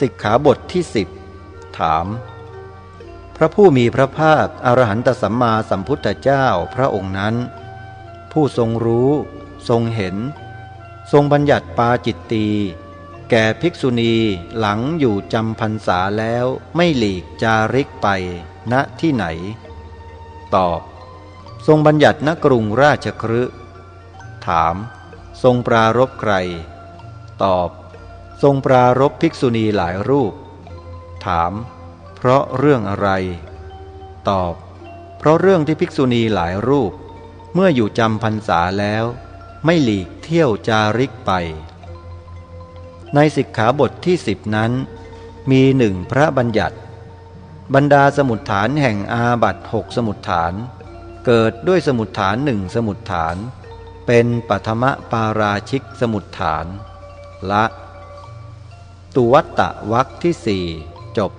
สิกขาบทที่สิบถาม พระผู้มีพระภาคอรหันตสัมมาสัมพุทธเจ้าพระองค์นั้น ผู้ทรงรู้ ทรงเห็น ทรงบัญญัติปาจิตตีแก่ภิกษุณีหลังอยู่จำพรรษาแล้วไม่หลีกจาริกไปณที่ไหน ตอบ ทรงบัญญัติณกรุงราชครืถาม ทรงปรารบใคร ตอบ ทรงปรารบภิกษุณีหลายรูป ถาม เพราะเรื่องอะไร ตอบ เพราะเรื่องที่ภิกษุณีหลายรูป เมื่ออยู่จำพรรษาแล้ว ไม่หลีกเที่ยวจาริกไป ในสิกขาบทที่สิบนั้น มีหนึ่งพระบัญญัติ บรรดาสมุดฐานแห่งอาบัตหกสมุดฐาน เกิดด้วยสมุดฐานหนึ่งสมุดฐาน เป็นปัทมปาราชิกสมุดฐาน ละ ตุวัตตะวักที่สี่จบ